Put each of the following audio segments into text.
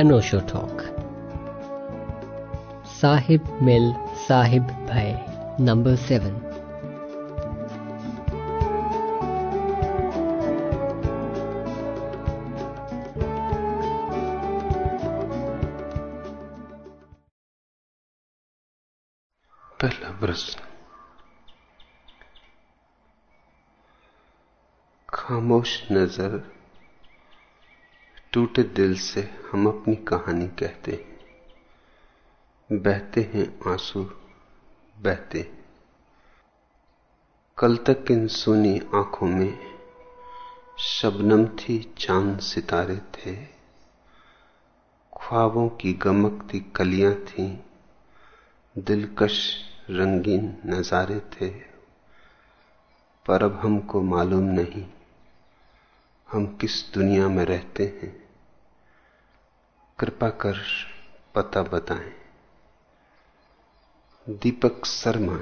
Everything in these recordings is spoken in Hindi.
अनोशो टॉक साहिब मिल साहिब भय नंबर सेवन पहला प्रश्न खामोश नजर टूटे दिल से हम अपनी कहानी कहते हैं। बहते हैं आँसू, बहते कल तक इन सुनी आँखों में शबनम थी चाँद सितारे थे। ख्वाबों की गमक थी कलियाँ थी, दिलकश रंगीन नजारे थे। पर अब हमको मालूम नहीं, हम किस दुनिया में रहते हैं। कृपा कर पता बताएँ। दीपक शर्मा।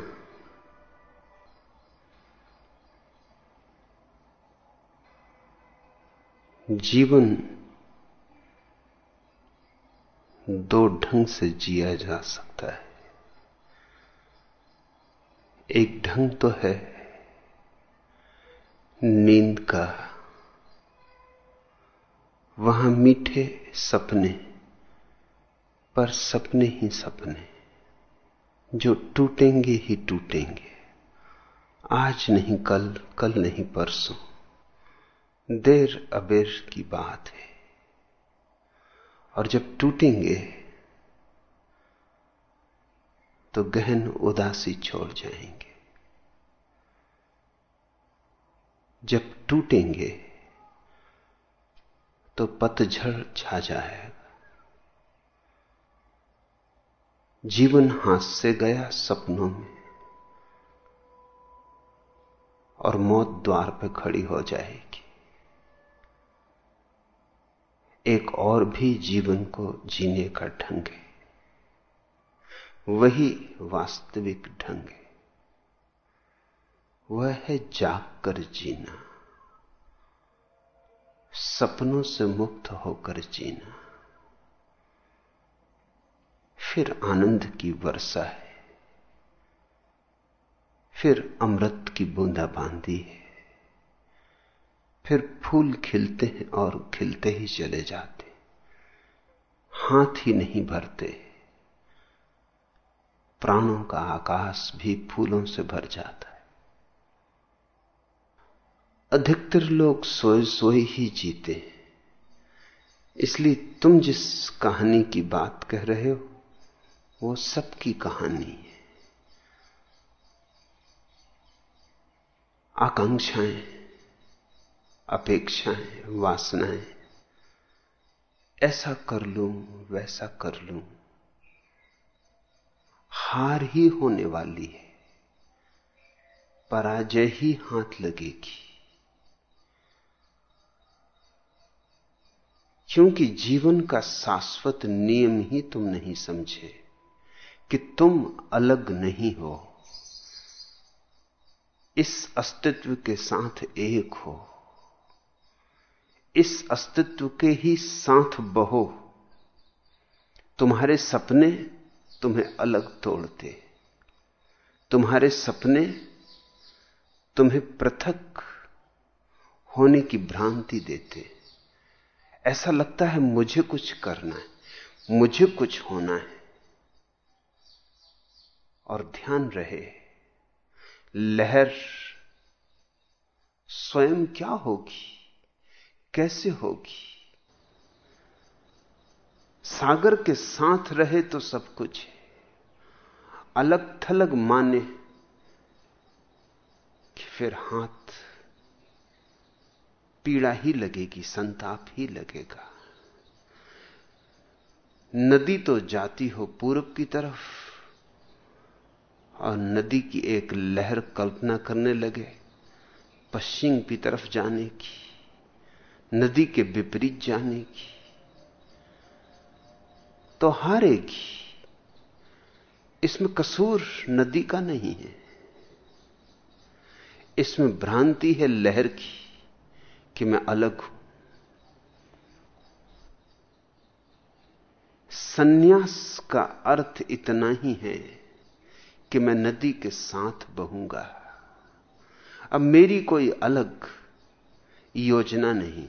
जीवन दो ढंग से जिया जा सकता है। एक ढंग तो है नींद का। वहाँ मीठे सपने पर सपने ही सपने, जो टूटेंगे ही टूटेंगे। आज नहीं कल कल नहीं परसों। देर अबेर की बात है। और जब टूटेंगे तो गहन उदासी छोड़ जाएँगे। जब टूटेंगे तो पतझड़ छा जाएगा जीवन हाथ से गया सपनों में और मौत द्वार पर खड़ी हो जाएगी। एक और भी जीवन को जीने का ढंग है। वही वास्तविक ढंग है। वह है जाग कर जीना। सपनों से मुक्त होकर जीना। फिर आनंद की वर्षा है। फिर अमृत की बूंदा बांधी है। फिर फूल खिलते हैं और खिलते ही चले जाते हाथ ही नहीं भरते। प्राणों का आकाश भी फूलों से भर जाता है। अधिकतर लोग सोए सोए ही जीते हैं। इसलिए तुम जिस कहानी की बात कह रहे हो वो सबकी कहानी है। आकांक्षाएँ, अपेक्षाएँ, वासनाएँ, ऐसा कर लूँ, वैसा कर लूँ, हार ही होने वाली है, पराजय ही हाथ लगेगी। क्योंकि जीवन का शाश्वत नियम ही तुम नहीं समझे। कि तुम अलग नहीं हो। इस अस्तित्व के साथ एक हो। इस अस्तित्व के ही साथ बहो। तुम्हारे सपने तुम्हें अलग तोड़ते। तुम्हारे सपने तुम्हें पृथक होने की भ्रांति देते। ऐसा लगता है मुझे कुछ करना है, मुझे कुछ होना है। और ध्यान रहे। लहर स्वयं क्या होगी? कैसे होगी? सागर के साथ रहे तो सब कुछ है। अलग थलग माने कि फिर हाथ पीड़ा ही लगेगी, संताप ही लगेगा। नदी तो जाती हो पूरब की तरफ़ और नदी की एक लहर कल्पना करने लगे, पश्चिम की तरफ़ जाने की, नदी के विपरीत जाने की तो हारेगी। इसमें कसूर नदी का नहीं है। इसमें भ्रांति है लहर की कि मैं अलग हूँ। सन्यास का अर्थ इतना ही है कि मैं नदी के साथ बहूँगा। अब मेरी कोई अलग योजना नहीं,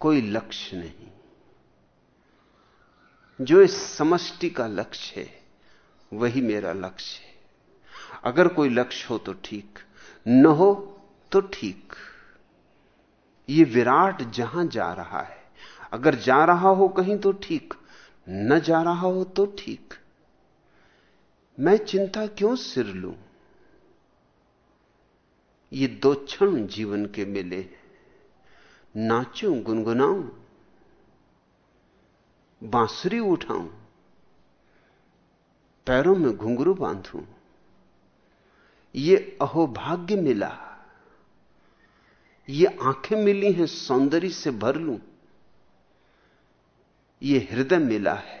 कोई लक्ष्य नहीं। जो इस समष्टि का लक्ष्य है, वही मेरा लक्ष्य है। अगर कोई लक्ष्य हो तो ठीक, न हो तो ठीक। ये विराट जहाँ जा रहा है, अगर जा रहा हो कहीं तो ठीक, न जा रहा हो तो ठीक। मैं चिंता क्यों सिर लूँ? ये दो क्षण जीवन के मिले नाचूं, गुनगुनाऊं, बांसुरी उठाऊं, पैरों में घुंघरू बांधूं। ये अहोभाग्य मिला, ये आँखें मिली हैं सौंदर्य से भर लूँ। ये हृदय मिला है।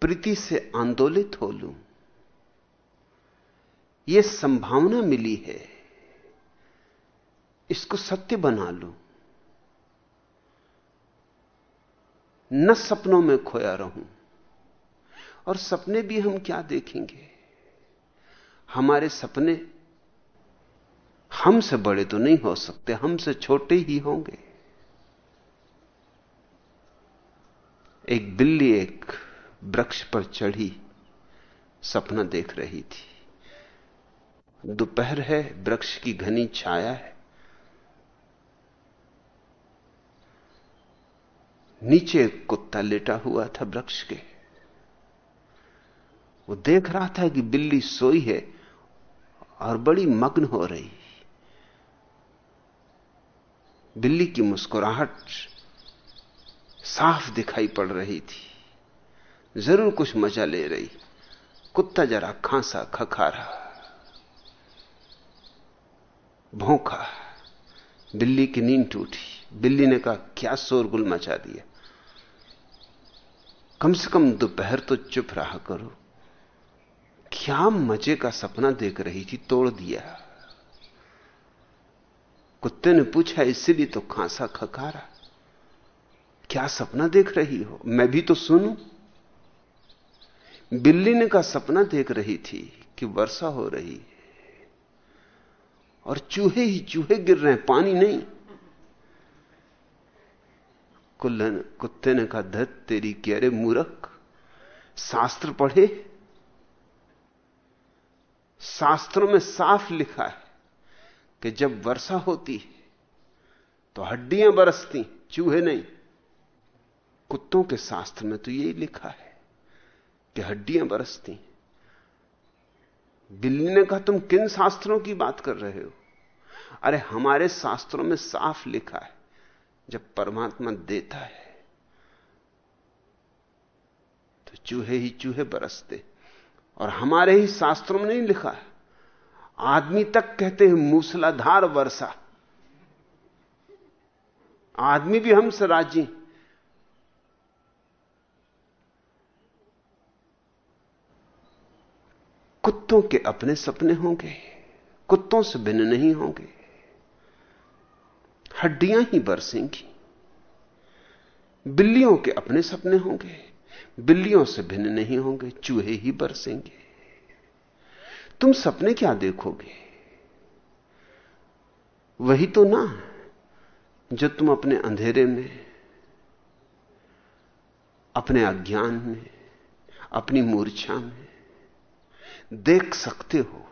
प्रीति से आंदोलित हो लूँ। ये संभावना मिली है। इसको सत्य बना लूँ। न सपनों में खोया रहूँ। और सपने भी हम क्या देखेंगे? हमारे सपने हमसे बड़े तो नहीं हो सकते, हमसे छोटे ही होंगे। एक बिल्ली एक वृक्ष पर चढ़ी, सपना देख रही थी। दोपहर है, वृक्ष की घनी छाया है। नीचे कुत्ता लेटा हुआ था वृक्ष के। वो देख रहा था कि बिल्ली सोई है और बड़ी मग्न हो रही। बिल्ली की मुस्कुराहट साफ़ दिखाई पड़ रही थी। ज़रूर कुछ मज़ा ले रही। कुत्ता जरा खांसा खखारा भौंका। बिल्ली की नींद टूटी। बिल्ली ने कहा, क्या शोरगुल मचा दिया? कम से कम दोपहर तो चुप रहा करो। क्या मज़े का सपना देख रही थी, तोड़ दिया। कुत्ते ने पूछा, इसलिए तो खांसा खखारा क्या सपना देख रही हो? मैं भी तो सुनूं। बिल्ली ने का सपना देख रही थी कि वर्षा हो रही है। और चूहे ही चूहे गिर रहे हैं, पानी नहीं। कुल्लन कुत्ते ने कहा, धत तेरी क्यारे मूरख, शास्त्र पढ़े। शास्त्रों में साफ़ लिखा है कि जब वर्षा होती है तो हड्डियाँ बरसती, चूहे नहीं। कुत्तों के शास्त्र में तो यही लिखा है। कि हड्डियाँ बरसती बिल्ली ने कहा, तुम किन शास्त्रों की बात कर रहे हो? अरे, हमारे शास्त्रों में साफ़ लिखा है, जब परमात्मा देता है तो चूहे ही चूहे बरसते और हमारे ही शास्त्रों में नहीं लिखा है। आदमी तक कहते हैं, मूसलाधार वर्षा। आदमी भी हमसे राज़ी कुत्तों के अपने सपने होंगे, कुत्तों से भिन्न नहीं होंगे। हड्डियाँ ही बरसेंगी। बिल्लियों के अपने सपने होंगे, बिल्लियों से भिन्न नहीं होंगे, चूहे ही बरसेंगे। तुम सपने क्या देखोगे? वही तो ना, जो तुम अपने अंधेरे में, अपने अज्ञान में, अपनी मूर्छा में देख सकते हो।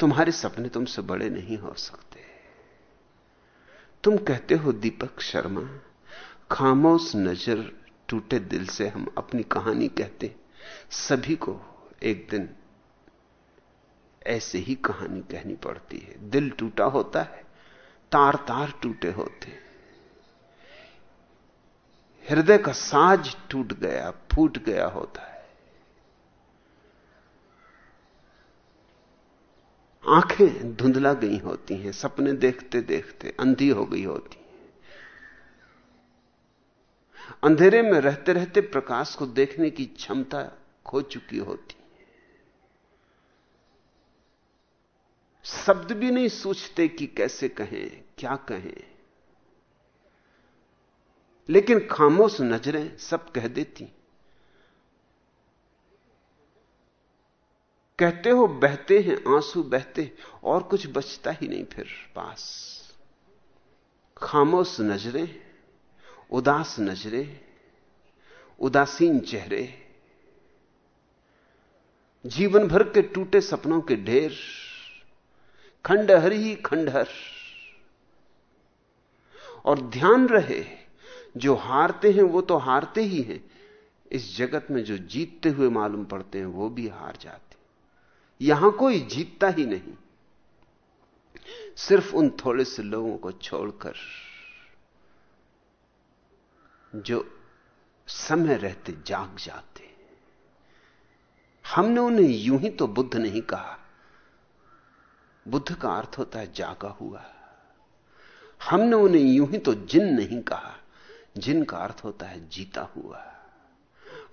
तुम्हारे सपने तुमसे बड़े नहीं हो सकते। तुम कहते हो, दीपक शर्मा, खामोश नज़र टूटे दिल से हम अपनी कहानी कहते। सभी को एक दिन ऐसे ही कहानी कहनी पड़ती है। दिल टूटा होता है, तार तार टूटे होते। हृदय का साज टूट गया, फूट गया होता है। आँखें धुंधला गई होती हैं, सपने देखते देखते अंधी हो गई होती हैं। अंधेरे में रहते रहते प्रकाश को देखने की क्षमता खो चुकी होती शब्द भी नहीं सोचते कि कैसे कहें, क्या कहें। लेकिन खामोश नज़रें सब कह देती कहते हो, बहते हैं, आँसू बहते और कुछ बचता ही नहीं फिर पास। खामोश नज़रें, उदास नज़रें, उदासीन चेहरे। जीवन भर के टूटे सपनों के ढेर, खंडहर ही खंडहर। और ध्यान रहे, जो हारते हैं, वो तो हारते ही हैं। इस जगत में जो जीतते हुए मालूम पड़ते हैं, वो भी हार जाते यहाँ कोई जीतता ही नहीं। सिर्फ़ उन थोड़े से लोगों को छोड़कर जो समय रहते जाग जाते। हमने उन्हें यूँ ही तो बुद्ध नहीं कहा। बुद्ध का अर्थ होता है जागा हुआ। हमने उन्हें यूँ ही तो जिन नहीं कहा जिन का अर्थ होता है जीता हुआ।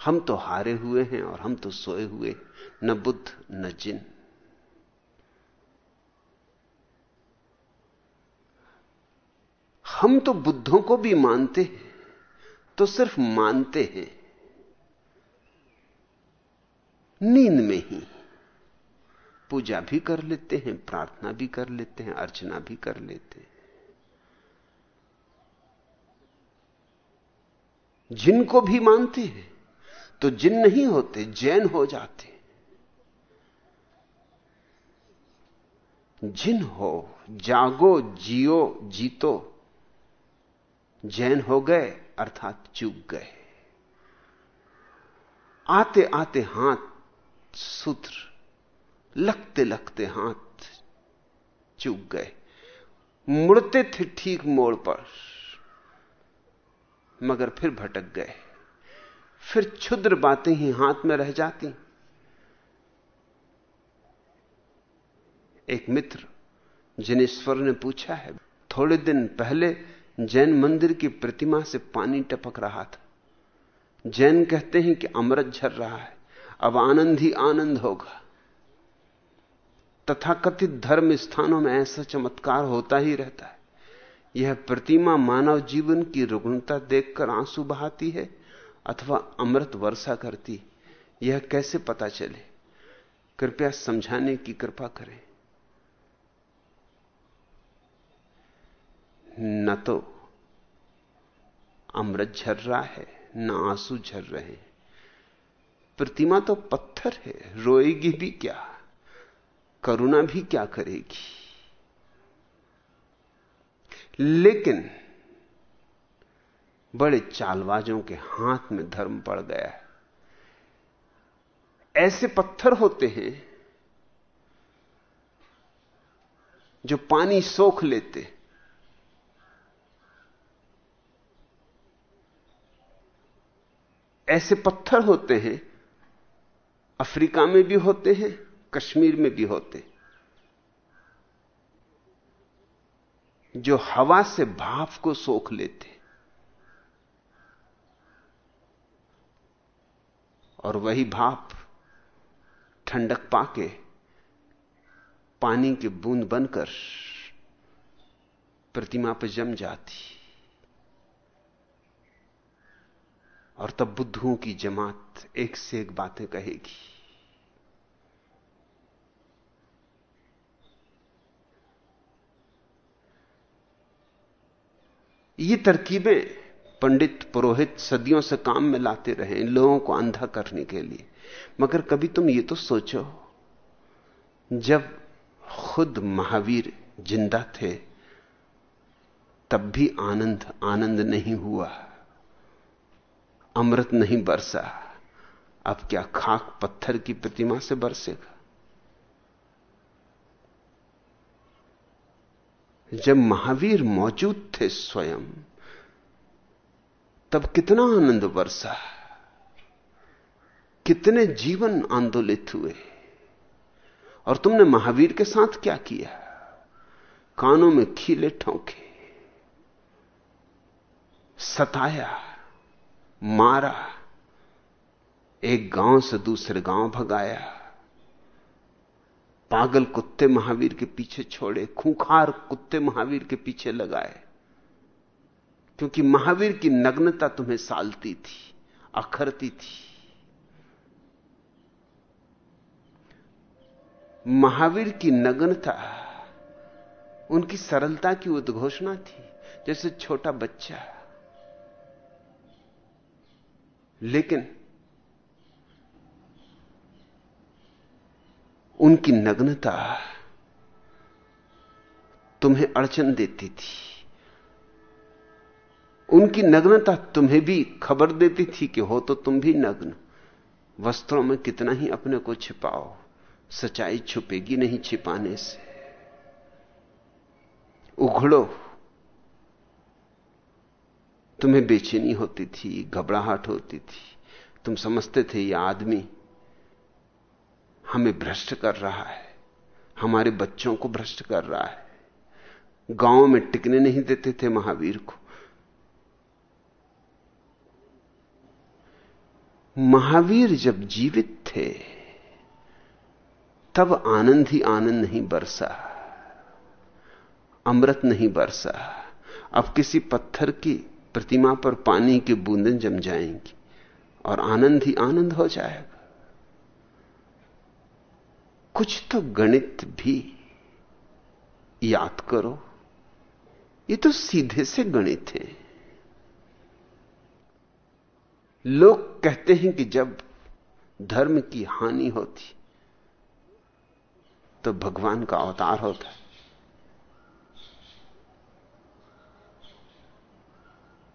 हम तो हारे हुए हैं और हम तो सोए हुए, न बुद्ध, न जिन। हम तो बुद्धों को भी मानते हैं तो सिर्फ़ मानते हैं। नींद में ही पूजा भी कर लेते हैं, प्रार्थना भी कर लेते हैं, अर्चना भी कर लेते हैं। जिनको भी मानते हैं तो जिन नहीं होते, जैन हो जाते। जिन हो, जागो, जियो, जीतो, जैन हो गए, अर्थात चूक गए। आते आते हाथ, सूत्र, लगते लगते हाथ, चूक गए। मुड़ते थे ठीक मोड़ पर, मगर फिर भटक गए। फिर क्षुद्र बातें ही हाथ में रह जाती। एक मित्र जिनेश्वर ने पूछा है, थोड़े दिन पहले जैन मंदिर की प्रतिमा से पानी टपक रहा था। जैन कहते हैं कि अमृत झर रहा है, अब आनंद ही आनंद होगा। तथाकथित धर्म स्थानों में ऐसा चमत्कार होता ही रहता है। यह प्रतिमा मानव जीवन की रुग्णता देखकर आँसू बहाती है। अथवा अमृत वर्षा करती, यह कैसे पता चले? कृपया समझाने की कृपा करें। न तो अमृत झर रहा है, न आँसू झर रहे हैं। प्रतिमा तो पत्थर है, रोएगी भी क्या? करुणा भी क्या करेगी? लेकिन बड़े चालबाजों के हाथ में धर्म पड़ गया है। ऐसे पत्थर होते हैं जो पानी सोख लेते ऐसे पत्थर होते हैं, अफ्रीका में भी होते हैं, कश्मीर में भी होते जो हवा से भाप को सोख लेते और वही भाप ठंडक पाके पानी की बूंद बनकर प्रतिमा पर जम जाती। और तब बुद्धुओं की जमात एक से एक बातें कहेगी। ये तरकीबें पंडित पुरोहित सदियों से काम में लाते रहे इन लोगों को अंधा करने के लिए। मगर कभी तुम ये तो सोचो, जब खुद महावीर ज़िंदा थे, तब भी आनंद आनंद नहीं हुआ, अमृत नहीं बरसा, अब क्या खाक पत्थर की प्रतिमा से बरसेगा? जब महावीर मौजूद थे स्वयं तब कितना आनंद बरसा। कितने जीवन आंदोलित हुए। और तुमने महावीर के साथ क्या किया? कानों में खीले ठोंके। सताया, मारा, एक गाँव से दूसरे गाँव भगाया। पागल कुत्ते महावीर के पीछे छोड़े, खूंखार कुत्ते महावीर के पीछे लगाए। क्योंकि महावीर की नग्नता तुम्हें सालती थी, अखरती थी। महावीर की नग्नता, उनकी सरलता की उद्घोषणा थी, जैसे छोटा बच्चा। लेकिन उनकी नग्नता तुम्हें अड़चन देती थी। उनकी नग्नता तुम्हें भी खबर देती थी कि हो तो तुम भी नग्न। वस्त्रों में कितना ही अपने को छिपाओ, सच्चाई छुपेगी नहीं छिपाने से। उघड़ो तुम्हें बेचैनी होती थी, घबराहट होती थी। तुम समझते थे, ये आदमी हमें भ्रष्ट कर रहा है, हमारे बच्चों को भ्रष्ट कर रहा है। गाँव में टिकने नहीं देते थे महावीर को। महावीर जब जीवित थे, तब आनंद ही आनंद नहीं बरसा, अमृत नहीं बरसा। अब किसी पत्थर की प्रतिमा पर पानी की बूंदें जम जाएँगी और आनंद ही आनंद हो जाएगा। कुछ तो गणित भी याद करो, ये तो सीधे से गणित है। लोग कहते हैं कि जब धर्म की हानि होती तो भगवान का अवतार होता। है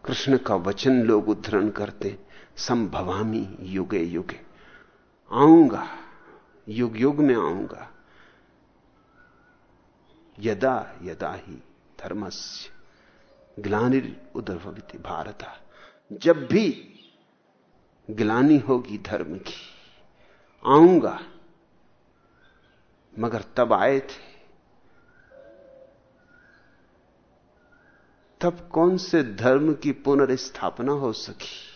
कृष्ण का वचन लोग उद्धरण करते, संभवामी युगे युगे। आऊँगा, युग युग में आऊँगा। यदा यदा ही धर्मस्य ग्लानिर उदरभविति भारत। जब भी गिलानी होगी धर्म की। आऊँगा। मगर तब आए थे। तब कौन से धर्म की पुनर्स्थापना हो सकी?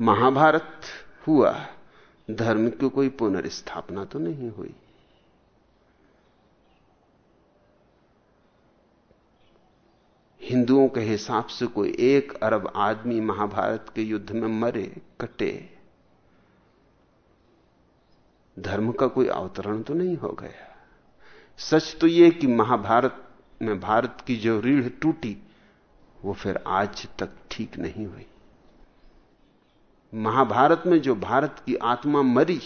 महाभारत हुआ। धर्म की कोई पुनर्स्थापना तो नहीं हुई। हिंदुओं के हिसाब से कोई एक अरब आदमी महाभारत के युद्ध में मरे, कटे। धर्म का कोई अवतरण तो नहीं हो गया। सच तो यह कि महाभारत में भारत की जो रीढ़ टूटी, वो फिर आज तक ठीक नहीं हुई। महाभारत में जो भारत की आत्मा मरी,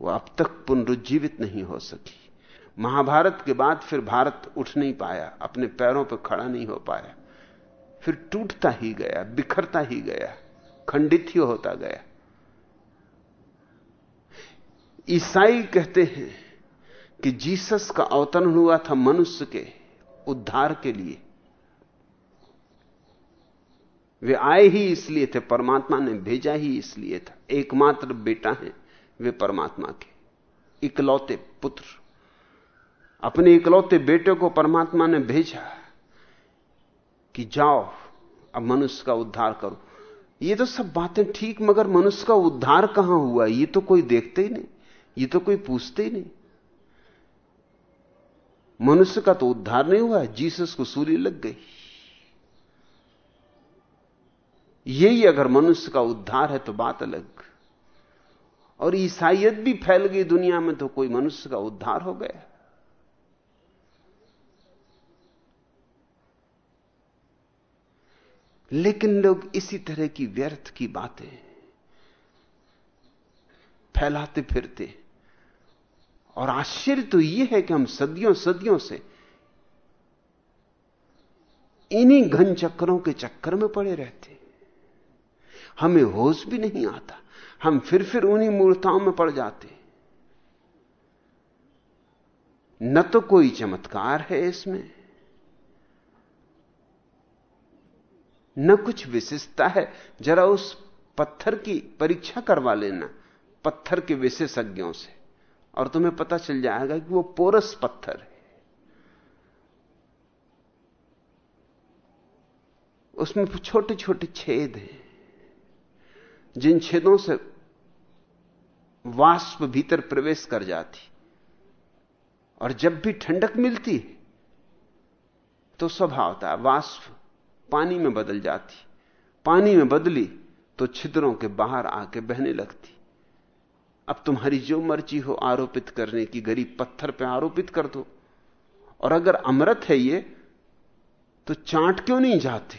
वो अब तक पुनरुज्जीवित नहीं हो सकी। महाभारत के बाद फिर भारत उठ नहीं पाया, अपने पैरों पर खड़ा नहीं हो पाया। फिर टूटता ही गया, बिखरता ही गया, खंडित ही होता गया। ईसाई कहते हैं कि जीसस का अवतरण हुआ था मनुष्य के उद्धार के लिए। वे आए ही इसलिए थे, परमात्मा ने भेजा ही इसलिए था। एकमात्र बेटा है वे परमात्मा के, इकलौते पुत्र। अपने इकलौते बेटे को परमात्मा ने भेजा कि जाओ, अब मनुष्य का उद्धार करो। ये तो सब बातें ठीक, मगर मनुष्य का उद्धार कहाँ हुआ? ये तो कोई देखते ही नहीं, ये तो कोई पूछते ही नहीं। मनुष्य का तो उद्धार नहीं हुआ, जीसस को सूर्य लग गई। यही अगर मनुष्य का उद्धार है तो बात अलग। और ईसाइयत भी फैल गई दुनिया में तो कोई मनुष्य का उद्धार हो गया। लेकिन लोग इसी तरह की व्यर्थ की बातें फैलाते फिरते और आश्चर्य तो यह है कि हम सदियों सदियों से इन्हीं घन चक्करों के चक्कर में पड़े रहते हमें होश भी नहीं आता, हम फिर फिर उन्हीं मूर्ताओं में पड़ जाते न तो कोई चमत्कार है इसमें न कुछ विशेषता है, जरा उस पत्थर की परीक्षा करवा लेना, पत्थर के विशेषज्ञों से। और तुम्हें पता चल जाएगा कि वो पोरस पत्थर है। उसमें छोटे छोटे छेद हैं, जिन छेदों से वाष्प भीतर प्रवेश कर जाती। और जब भी ठंडक मिलती है तो स्वभाव था वाष्प पानी में बदल जाती। पानी में बदली तो छिद्रों के बाहर आके बहने लगती। अब तुम्हारी जो मर्ज़ी हो आरोपित करने की, गरीब पत्थर पे आरोपित कर दो। और अगर अमृत है ये तो चांट क्यों नहीं जाते?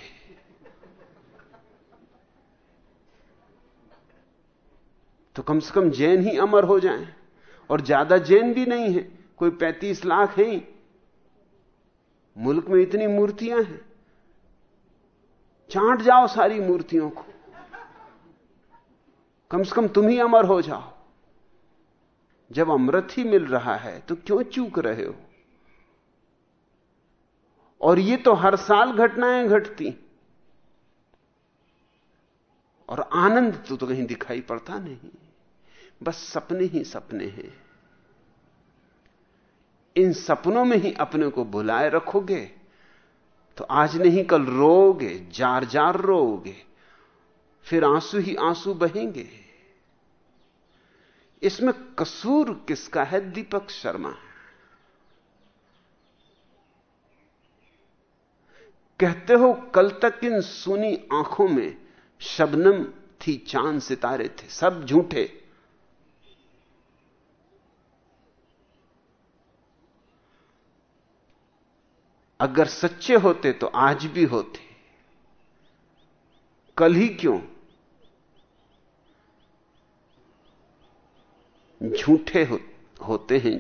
तो कम से कम जैन ही अमर हो जाएँ। और ज़्यादा जैन भी नहीं है। कोई पैंतीस लाख है मुल्क में इतनी मूर्तियाँ हैं। चांट जाओ सारी मूर्तियों को। कम से कम तुम ही अमर हो जाओ। जब अमृत ही मिल रहा है तो क्यों चूक रहे हो? और ये तो हर साल घटनाएँ घटती। और आनंद तो, तो कहीं दिखाई पड़ता नहीं। बस सपने ही सपने हैं। इन सपनों में ही अपने को बुलाए रखोगे। तो आज नहीं, कल रोगे जार जार रोगे फिर आँसू ही आँसू बहेंगे। इसमें कसूर किसका है? दीपक शर्मा कहते हो, कल तक इन सुनी आँखों में शबनम थी, चाँद सितारे थे, सब झूठे। अगर सच्चे होते तो आज भी होते। कल ही क्यों? झूठे हो, होते हैं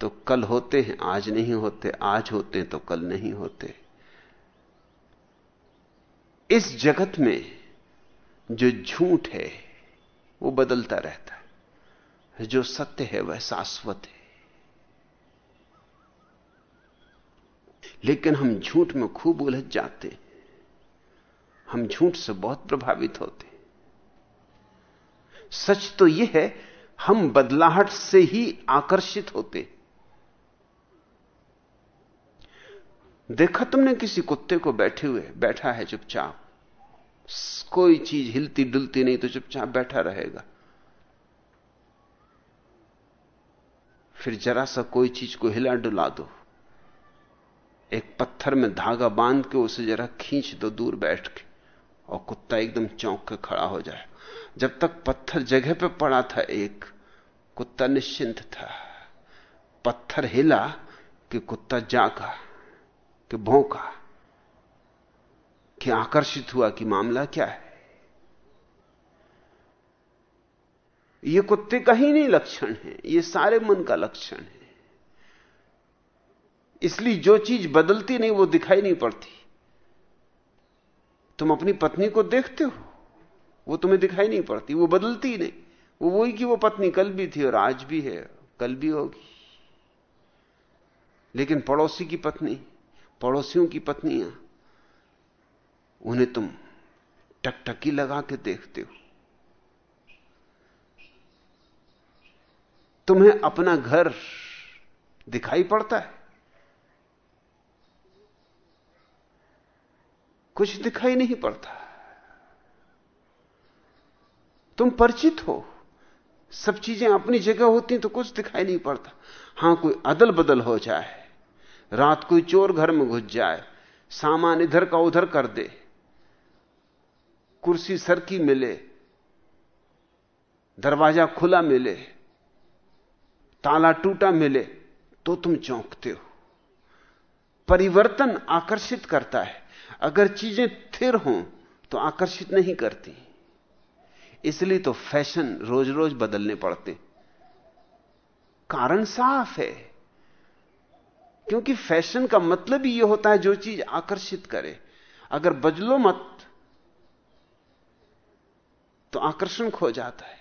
तो कल होते हैं आज नहीं होते आज होते हैं तो कल नहीं होते। इस जगत में जो झूठ है वो बदलता रहता है। जो सत्य है वह शाश्वत है। लेकिन हम झूठ में खूब उलझ जाते हम झूठ से बहुत प्रभावित होते सच तो यह है, हम बदलाहट से ही आकर्षित होते देखा तुमने किसी कुत्ते को बैठे हुए, बैठा है चुपचाप? कोई चीज़ हिलती डुलती नहीं तो चुपचाप बैठा रहेगा। फिर जरा सा कोई चीज़ को हिला डुला दो। एक पत्थर में धागा बाँध के उसे जरा खींच दो दूर बैठ के, और कुत्ता एकदम चौंक के खड़ा हो जाए। जब तक पत्थर जगह पे पड़ा था एक, कुत्ता निश्चिंत था। पत्थर हिला कि कुत्ता जागा, कि भौंका, कि आकर्षित हुआ कि मामला क्या है। ये कुत्ते का ही नहीं लक्षण है, ये सारे मन का लक्षण है। इसलिए जो चीज़ बदलती नहीं, वो दिखाई नहीं पड़ती। तुम अपनी पत्नी को देखते हो, वो तुम्हें दिखाई नहीं पड़ती, वो बदलती नहीं। वो वही कि वो पत्नी कल भी थी और आज भी है, कल भी होगी। लेकिन पड़ोसी की पत्नी, पड़ोसियों की पत्नियाँ, उन्हें तुम टकटकी लगा के देखते हो। तुम्हें अपना घर दिखाई पड़ता है। कुछ दिखाई नहीं पड़ता। तुम परिचित हो। सब चीज़ें अपनी जगह होती तो कुछ दिखाई नहीं पड़ता। हाँ, कोई अदल बदल हो जाए, रात कोई चोर घर में घुस जाए, सामान इधर का उधर कर दे, कुर्सी सर की मिले, दरवाज़ा खुला मिले, ताला टूटा मिले तो तुम चौंकते हो। परिवर्तन आकर्षित करता है। अगर चीज़ें थिर हों तो आकर्षित नहीं करती। इसलिए तो फ़ैशन रोज रोज बदलने पड़ते। कारण साफ़ है। क्योंकि फ़ैशन का मतलब ही यह होता है जो चीज़ आकर्षित करे। अगर बदलो मत तो आकर्षण खो जाता है।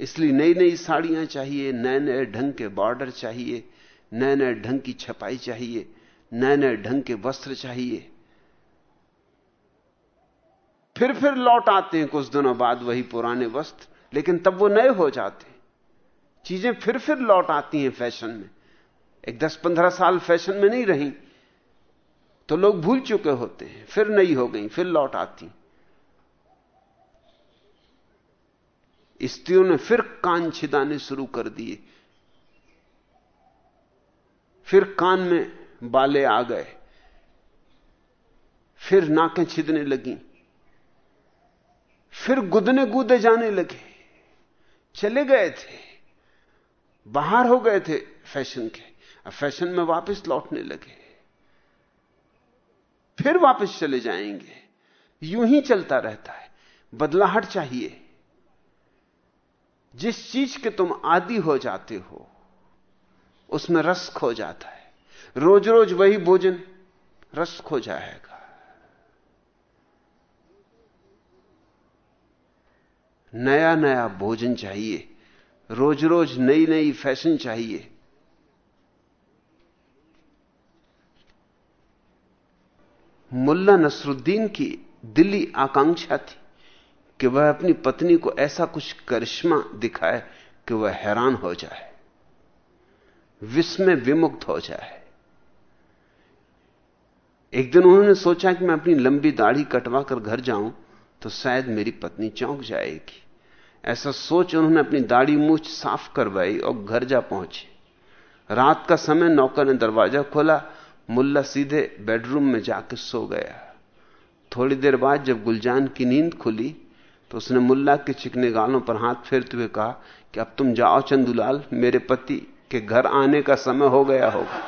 इसलिए नई नई साड़ियाँ चाहिए नए नए ढंग के बॉर्डर चाहिए नए नए ढंग की छपाई चाहिए नए नए ढंग के वस्त्र चाहिए। फिर फिर लौट आते हैं कुछ दिनों बाद वही पुराने वस्त्र, लेकिन तब वो नए हो जाते चीज़ें फिर फिर लौट आती हैं फ़ैशन में। एक दस पंद्रह साल फ़ैशन में नहीं रही तो लोग भूल चुके होते हैं, फिर नई हो गई, फिर लौट आती। स्त्रियों ने फिर कान छिदाने शुरू कर दिए। फिर कान में बाले आ गए। फिर नाकें छिदने लगी। फिर गुदने गुदे जाने लगे। चले गए थे। बाहर हो गए थे फ़ैशन के। अब फ़ैशन में वापस लौटने लगे। फिर वापस चले जाएँगे। यूँ ही चलता रहता है। बदलाहट चाहिए। जिस चीज़ के तुम आदि हो जाते हो, उसमें रस खो जाता है। रोज रोज वही भोजन रस खो जाएगा। नया नया भोजन चाहिए। रोज रोज नई नई फ़ैशन चाहिए। मुल्ला नसरुद्दीन की दिली आकांक्षा थी कि वह अपनी पत्नी को ऐसा कुछ करिश्मा दिखाए कि वह हैरान हो जाए, विस्मय विमुक्त हो जाए। एक दिन उन्होंने सोचा कि मैं अपनी लंबी दाढ़ी कटवा कर घर जाऊँ तो शायद मेरी पत्नी चौंक जाएगी। ऐसा सोच उन्होंने अपनी दाढ़ी मूछ साफ़ करवाई और घर जा पहुँचे। रात का समय नौकर ने दरवाज़ा खोला, मुल्ला सीधे बेडरूम में जाकर सो गया। थोड़ी देर बाद जब गुलजान की नींद खुली तो उसने मुल्ला के चिकने गालों पर हाथ फेरते हुए कहा कि अब तुम जाओ चंदूलाल, मेरे पति के घर आने का समय हो गया होगा।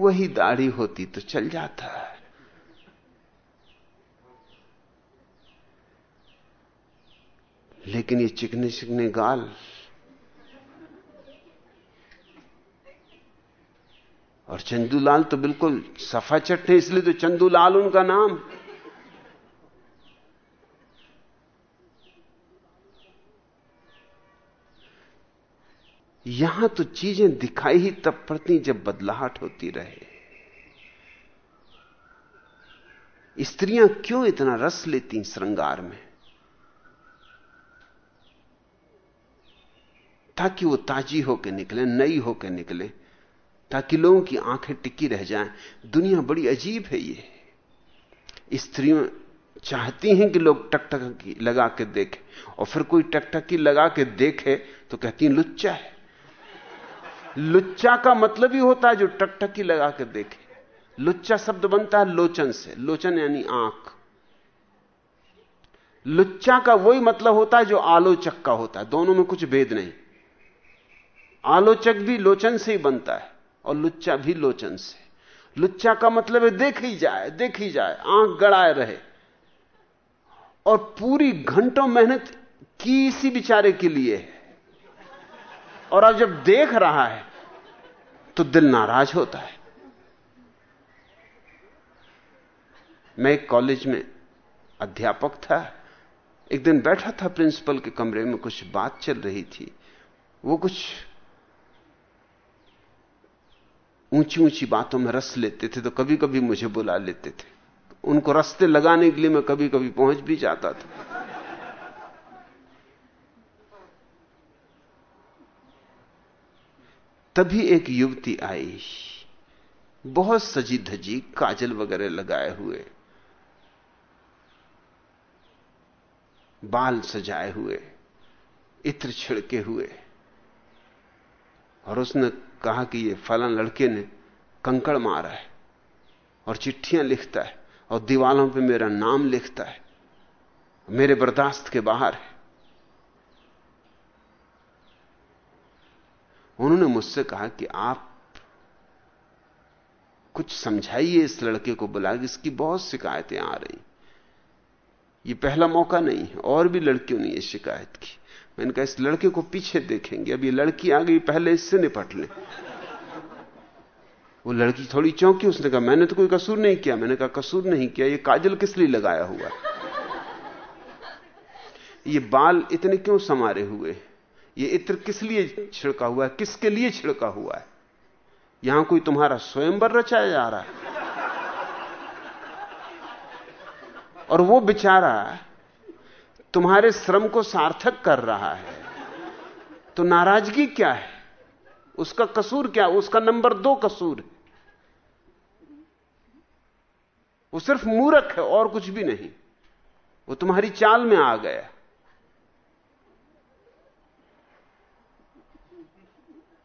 वही दाढ़ी होती तो चल जाता। है लेकिन ये चिकने चिकने गाल। और चंदूलाल तो बिल्कुल सफ़ा चट्टे इसलिए तो चंदूलाल उनका नाम। यहाँ तो चीज़ें दिखाई ही तब पड़ती जब बदलाहट होती रहे। स्त्रियाँ क्यों इतना रस लेती श्रृंगार में? ताकि वो ताजी होकर निकले, नई होकर निकले, ताकि लोगों की आँखें टिकी रह जाएँ। दुनिया बड़ी अजीब है ये। स्त्रियों चाहती हैं कि लोग टकटकी लगा के देखें, और फिर कोई टकटकी लगा के देखे तो कहती लुच्चा है। लुच्चा का मतलब ही होता है जो टकटकी लगा के देखे। लुच्चा शब्द बनता है लोचन से। लोचन यानी आँख। लुच्चा का वही मतलब होता है जो आलोचक का होता है। दोनों में कुछ भेद नहीं। आलोचक भी लोचन से ही बनता है और लुच्चा भी लोचन से। लुच्चा का मतलब है देख ही जाए, देख ही जाए, आँख गड़ाए रहे। और पूरी घंटों मेहनत की इसी बिचारे के लिए है। और अब जब देख रहा है तो दिल नाराज़ होता है। मैं एक कॉलेज में अध्यापक था। एक दिन बैठा था प्रिंसिपल के कमरे में, कुछ बात चल रही थी। वो कुछ ऊँची ऊँची बातों में रस लेते थे तो कभी कभी मुझे बुला लेते थे। उनको रस्ते लगाने के लिए मैं कभी कभी पहुँच भी जाता था। तभी एक युवती आई। बहुत सजी धजी काजल वगैरह लगाए हुए। बाल सजाए हुए, इत्र छिड़के हुए। और उसने कहा कि ये फलन लड़के ने कंकड़ मारा है और चिट्ठियाँ लिखता है और दीवालों पे मेरा नाम लिखता है। मेरे बर्दाश्त के बाहर है। उन्होंने मुझसे कहा कि आप कुछ समझाइए इस लड़के को बुला इसकी बहुत शिकायतें आ रही। ये पहला मौका नहीं है, और भी लड़कियों ने ये शिकायत की। मैंने कहा, इस लड़के को पीछे देखेंगे, अब ये लड़की आ गई, पहले इससे निपट ले। वो लड़की थोड़ी चौंकी, उसने कहा, मैंने तो कोई कसूर नहीं किया। मैंने कहा, कसूर नहीं किया, ये काजल किस लिए लगाया हुआ? ये बाल इतने क्यों समारे हुए? ये इत्र किस लिए छिड़का हुआ है? किसके लिए छिड़का हुआ है? यहाँ कोई तुम्हारा स्वयंवर रचाया जा रहा है। और वो बेचारा तुम्हारे श्रम को सार्थक कर रहा है। तो नाराज़गी क्या है? उसका कसूर क्या? उसका नंबर दो कसूर है। वो सिर्फ़ मूरख है, और कुछ भी नहीं। वो तुम्हारी चाल में आ गया।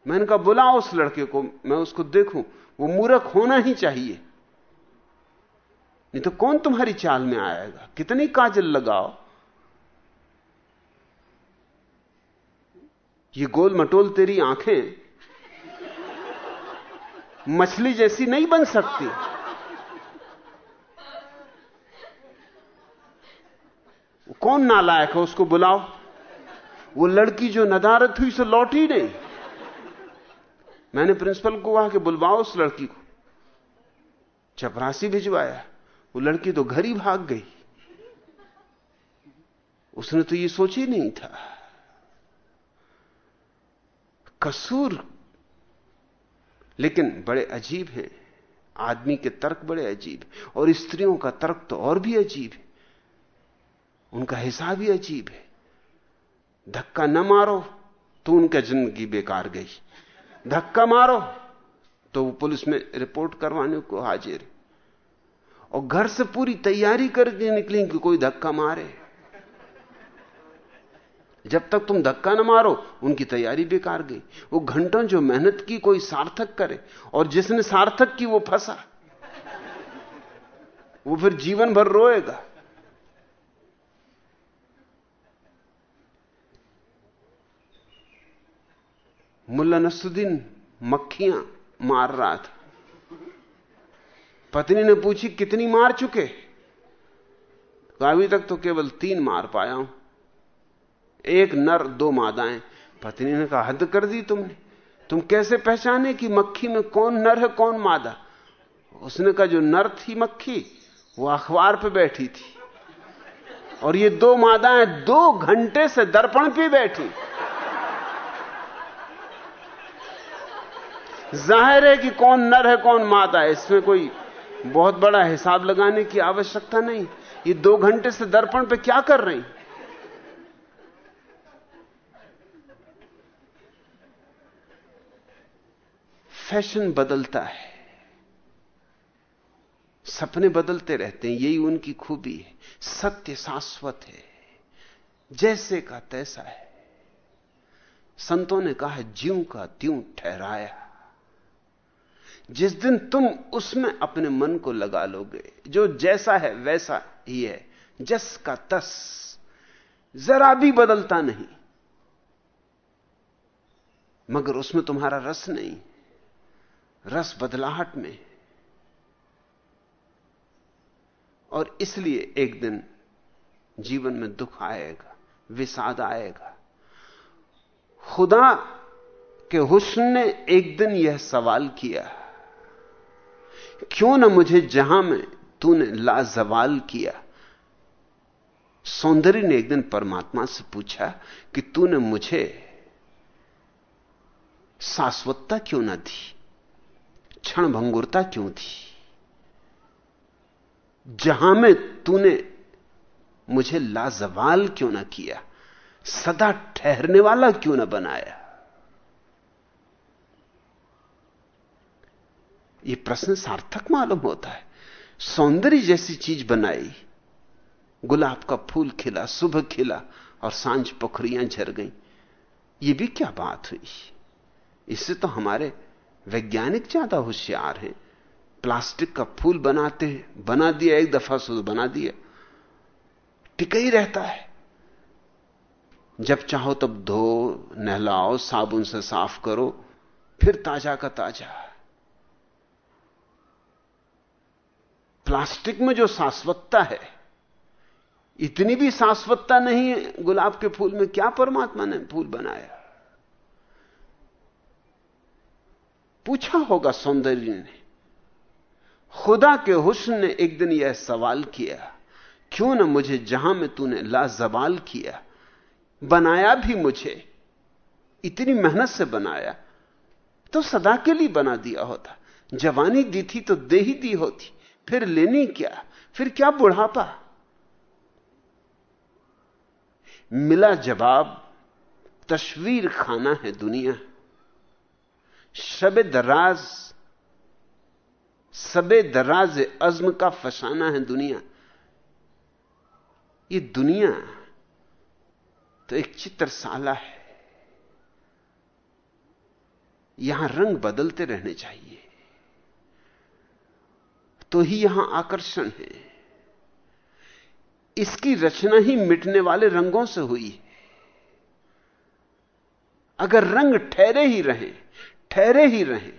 मैंने कहा बुलाओ उस लड़के को, मैं उसको देखूँ। वो मूर्ख होना ही चाहिए। नहीं तो कौन तुम्हारी चाल में आएगा? कितनी काजल लगाओ? ये गोल मटोल तेरी आँखें मछली जैसी नहीं बन सकती। कौन नालायक है? उसको बुलाओ। वो लड़की जो नदारत हुई से लौटी नहीं। मैंने प्रिंसिपल को कहा कि बुलवाओ उस लड़की को। चपरासी भिजवाया। वो लड़की तो घर ही भाग गई। उसने तो ये सोच ही नहीं था। कसूर। लेकिन बड़े अजीब हैं। आदमी के तर्क बड़े अजीब और स्त्रियों का तर्क तो और भी अजीब है। उनका हिसाब ही अजीब है। धक्का न मारो तो उनका ज़िंदगी बेकार गई। धक्का मारो तो वो पुलिस में रिपोर्ट करवाने को हाजिर। और घर से पूरी तैयारी करके निकली कि कोई धक्का मारे। जब तक तुम धक्का न मारो, उनकी तैयारी बेकार गई। वो घंटों जो मेहनत की, कोई सार्थक करे। और जिसने सार्थक की, वो फंसा। वो फिर जीवन भर रोएगा। मुल्ला नसुद्दीन मक्खियाँ मार रहा था। पत्नी ने पूछी, कितनी मार चुके? अभी तक तो केवल तीन मार पाया हूँ। एक नर, दो मादाएँ। पत्नी ने कहा, हद कर दी तुमने। तुम कैसे पहचाने कि मक्खी में कौन नर है, कौन मादा? उसने कहा, जो नर थी मक्खी, वो अखबार पे बैठी थी। और ये दो मादाएँ दो घंटे से दर्पण पे बैठी। ज़ाहिर है कि कौन नर है, कौन मादा है। इसमें कोई बहुत बड़ा हिसाब लगाने की आवश्यकता नहीं। ये दो घंटे से दर्पण पे क्या कर रही? फ़ैशन बदलता है। सपने बदलते रहते हैं, यही उनकी खूबी है। सत्य शाश्वत है। जैसे का तैसा है। संतों ने कहा, ज्यों का त्यों ठहराया। जिस दिन तुम उसमें अपने मन को लगा लोगे, जो जैसा है वैसा ही है जस का तस, जरा भी बदलता नहीं। मगर उसमें तुम्हारा रस नहीं, रस बदलाहट में। और इसलिए एक दिन जीवन में दुख आएगा, विषाद आएगा। खुदा के हुस्न ने एक दिन यह सवाल किया क्यों ना मुझे जहाँ में, तूने लाजवाल किया। सौंदर्य ने एक दिन परमात्मा से पूछा कि तूने मुझे शाश्वतता क्यों ना दी? क्षण भंगुरता क्यों थी जहाँ में, तूने मुझे लाजवाल क्यों ना किया? सदा ठहरने वाला क्यों ना बनाया? यह प्रश्न सार्थक मालूम होता है। सौंदर्य जैसी चीज़ बनाई। गुलाब का फूल खिला सुबह खिला और साँझ पोखरियाँ झर गई। ये भी क्या बात हुई? इससे तो हमारे वैज्ञानिक ज़्यादा होशियार हैं। प्लास्टिक का फूल बनाते हैं, बना दिया, एक दफ़ा सुध बना दिया। टिका ही रहता है। जब चाहो तब धो, नहलाओ, साबुन से साफ़ करो, फिर ताज़ा का ताज़ा। प्लास्टिक में जो शाश्वतता है, इतनी भी शाश्वतता नहीं है गुलाब के फूल में, क्या परमात्मा ने फूल बनाया? पूछा होगा सौंदर्य ने। खुदा के हुस्न ने एक दिन यह सवाल किया, क्यों ना मुझे जहाँ में तूने लाजवाल किया, बनाया भी मुझे, इतनी मेहनत से बनाया तो सदा के लिए बना दिया होता। जवानी दी थी तो दे ही दी होती। फिर लेनी क्या? फिर क्या बुढ़ापा? मिला जवाब, तस्वीर खाना है दुनिया। शब दराज, सबे दराज अज्म का फसाना है दुनिया। ये दुनिया तो एक चित्रशाला है। यहाँ रंग बदलते रहने चाहिए। तो ही यहाँ आकर्षण है। इसकी रचना ही मिटने वाले रंगों से हुई। है अगर रंग ठहरे ही रहे, ठहरे ही रहे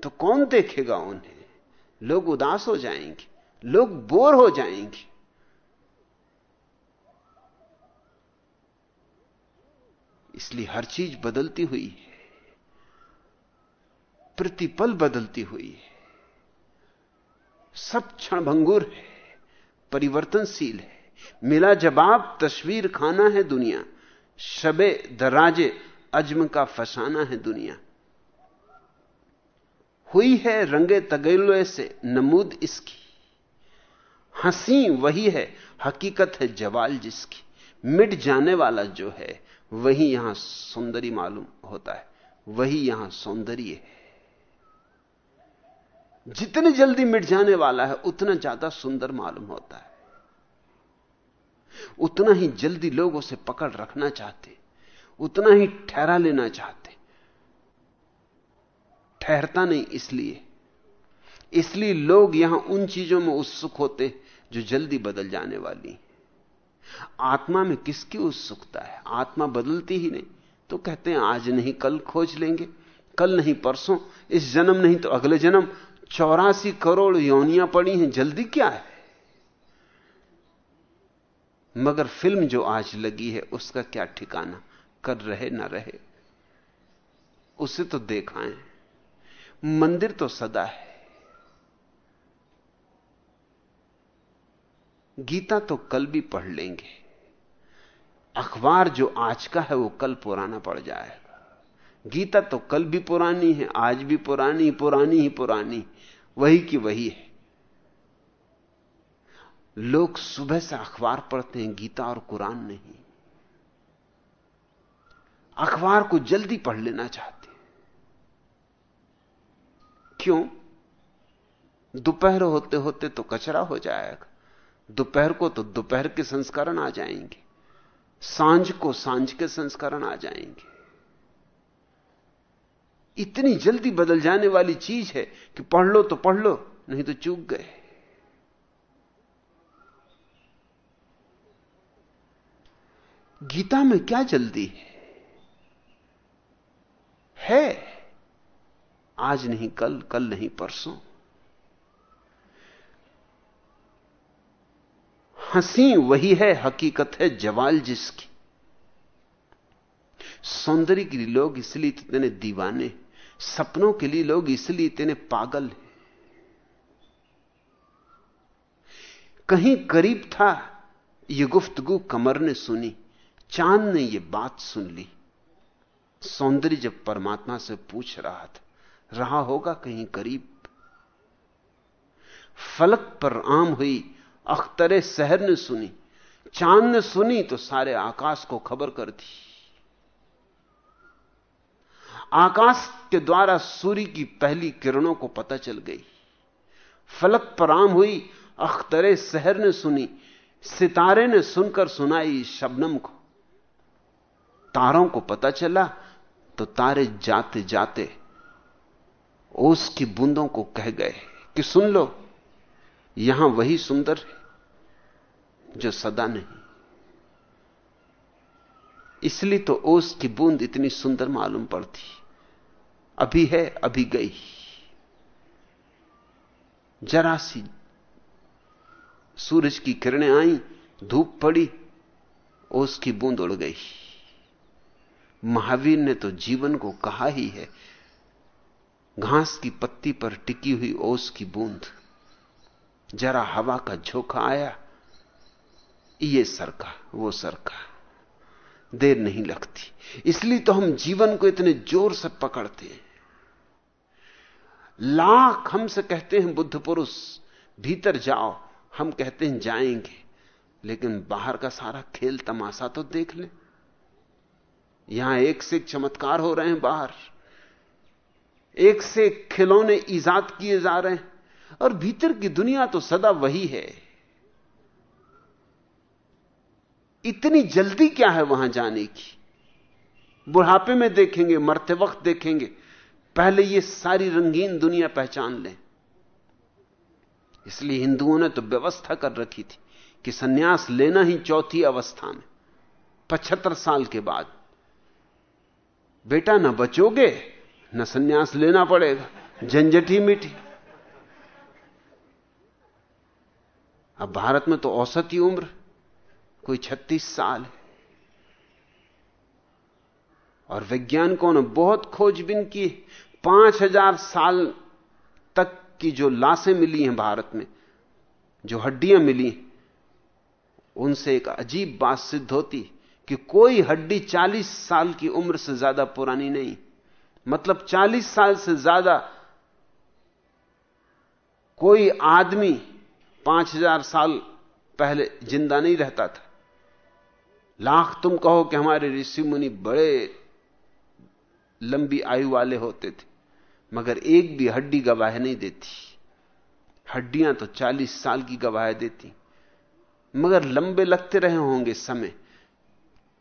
तो कौन देखेगा उन्हें? लोग उदास हो जाएँगे, लोग बोर हो जाएँगे। इसलिए हर चीज़ बदलती हुई है, प्रतिपल बदलती हुई है। सब क्षणभंगुर है, परिवर्तनशील है। मिला जवाब तस्वीर खाना है दुनिया। शबे दराजे, अजम का फसाना है दुनिया। हुई है रंगे तगेलों से नमूद इसकी। हँसी वही है, हकीकत है जवाल जिसकी। मिट जाने वाला जो है, वही यहाँ सौंदर्य मालूम होता है, वही यहाँ सौंदर्य है। जितने जल्दी मिट जाने वाला है, उतना ज़्यादा सुंदर मालूम होता है। उतना ही जल्दी लोग उसे पकड़ रखना चाहते, उतना ही ठहरा लेना चाहते। ठहरता नहीं इसलिए। इसलिए लोग यहाँ उन चीज़ों में उत्सुक होते जो जल्दी बदल जाने वाली आत्मा में किसकी उत्सुकता है? आत्मा बदलती ही नहीं। तो कहते हैं, आज नहीं कल खोज लेंगे, कल नहीं परसों, इस जन्म नहीं तो अगले जन्म। चौरासी करोड़ योनियाँ पड़ी हैं, जल्दी क्या है? मगर फ़िल्म जो आज लगी है, उसका क्या ठिकाना? कर रहे, ना रहे। उसे तो देखाएँ मंदिर तो सदा है। गीता तो कल भी पढ़ लेंगे। अखबार जो आज का है, वो कल पुराना पड़ जाएगा गीता तो कल भी पुरानी है, आज भी पुरानी पुरानी ही पुरानी, वही की वही है। लोग सुबह से अखबार पढ़ते हैं, गीता और कुरान नहीं। अखबार को जल्दी पढ़ लेना चाहते हैं। क्यों? दोपहर होते होते तो कचरा हो जाएगा। दोपहर को तो दोपहर के संस्करण आ जाएँगे। साँझ को साँझ के संस्करण आ जाएँगे। इतनी जल्दी बदल जाने वाली चीज़ है कि पढ़ लो तो पढ़ लो, नहीं तो चूक गए। गीता में क्या जल्दी है? है। आज नहीं, कल कल नहीं, परसों। हँसी वही है, हकीकत है, जवाल जिसकी। सौंदर्य के लोग इसलिए इतने दीवाने सपनों के लिए लोग इसलिए इतने पागल हैं। कहीं करीब था, ये गुफ्तगु कमर ने सुनी, चाँद ने यह बात सुन ली। सौंदर्य जब परमात्मा से पूछ रहा था, रहा होगा कहीं करीब फलक पर आम हुई, अख्तरे शहर ने सुनी, चाँद ने सुनी तो सारे आकाश को खबर कर दी। आकाश के द्वारा सूर्य की पहली किरणों को पता चल गई। फलक पर आम हुई, अख्तरे शहर ने सुनी, सितारे ने सुनकर सुनाई शबनम को। तारों को पता चला तो तारे जाते जाते ओस की बूंदों को कह गए कि सुन लो, यहाँ वही सुंदर है जो सदा नहीं। इसलिए तो ओस की बूंद इतनी सुंदर मालूम पड़ती। अभी है, अभी गई। जरा सी सूरज की किरणें आई, धूप पड़ी ओस की बूंद उड़ गई। महावीर ने तो जीवन को कहा ही है, घास की पत्ती पर टिकी हुई ओस की बूंद। जरा हवा का झोंका आया, ये सरका, वो सरका। देर नहीं लगती। इसलिए तो हम जीवन को इतने ज़ोर से पकड़ते हैं। लाख हमसे कहते हैं, बुद्ध पुरुष, भीतर जाओ। हम कहते हैं, जाएँगे। लेकिन बाहर का सारा खेल, तमाशा तो देख लें। यहाँ एक से एक चमत्कार हो रहे हैं बाहर। एक से खिलौने ईजाद किए जा रहे हैं। और भीतर की दुनिया तो सदा वही है। इतनी जल्दी क्या है वहाँ जाने की? बुढ़ापे में देखेंगे, मरते वक्त देखेंगे। पहले ये सारी रंगीन दुनिया पहचान लें। इसलिए हिंदुओं ने तो व्यवस्था कर रखी थी कि सन्यास लेना ही चौथी अवस्था में, पचहत्तर साल के बाद। बेटा, न बचोगे, न सन्यास लेना पड़ेगा। झंझट मिटी। अब भारत में तो औसत ही उम्र। कोई 36 साल है। और वैज्ञानिकों ने बहुत खोजबीन की पाँच हज़ार साल तक की जो लाशें मिली हैं भारत में, जो हड्डियाँ मिली उनसे एक अजीब बात सिद्ध होती कि कोई हड्डी 40 साल की उम्र से ज़्यादा पुरानी नहीं। मतलब 40 साल से ज़्यादा कोई आदमी 5000 साल पहले ज़िंदा नहीं रहता था। लाख तुम कहो कि हमारे ऋषि मुनि बड़े लंबी आयु वाले होते थे, मगर एक भी हड्डी गवाह नहीं देती। हड्डियाँ तो 40 साल की गवाह देती। मगर लंबे लगते रहे होंगे समय,